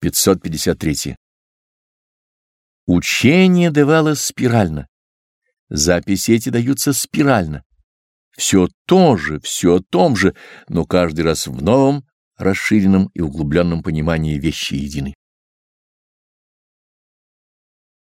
553. Учение давалось спирально. Записи эти даются спирально. Все то же, все о том же, но каждый раз в новом, расширенном и углубленном понимании вещи едины.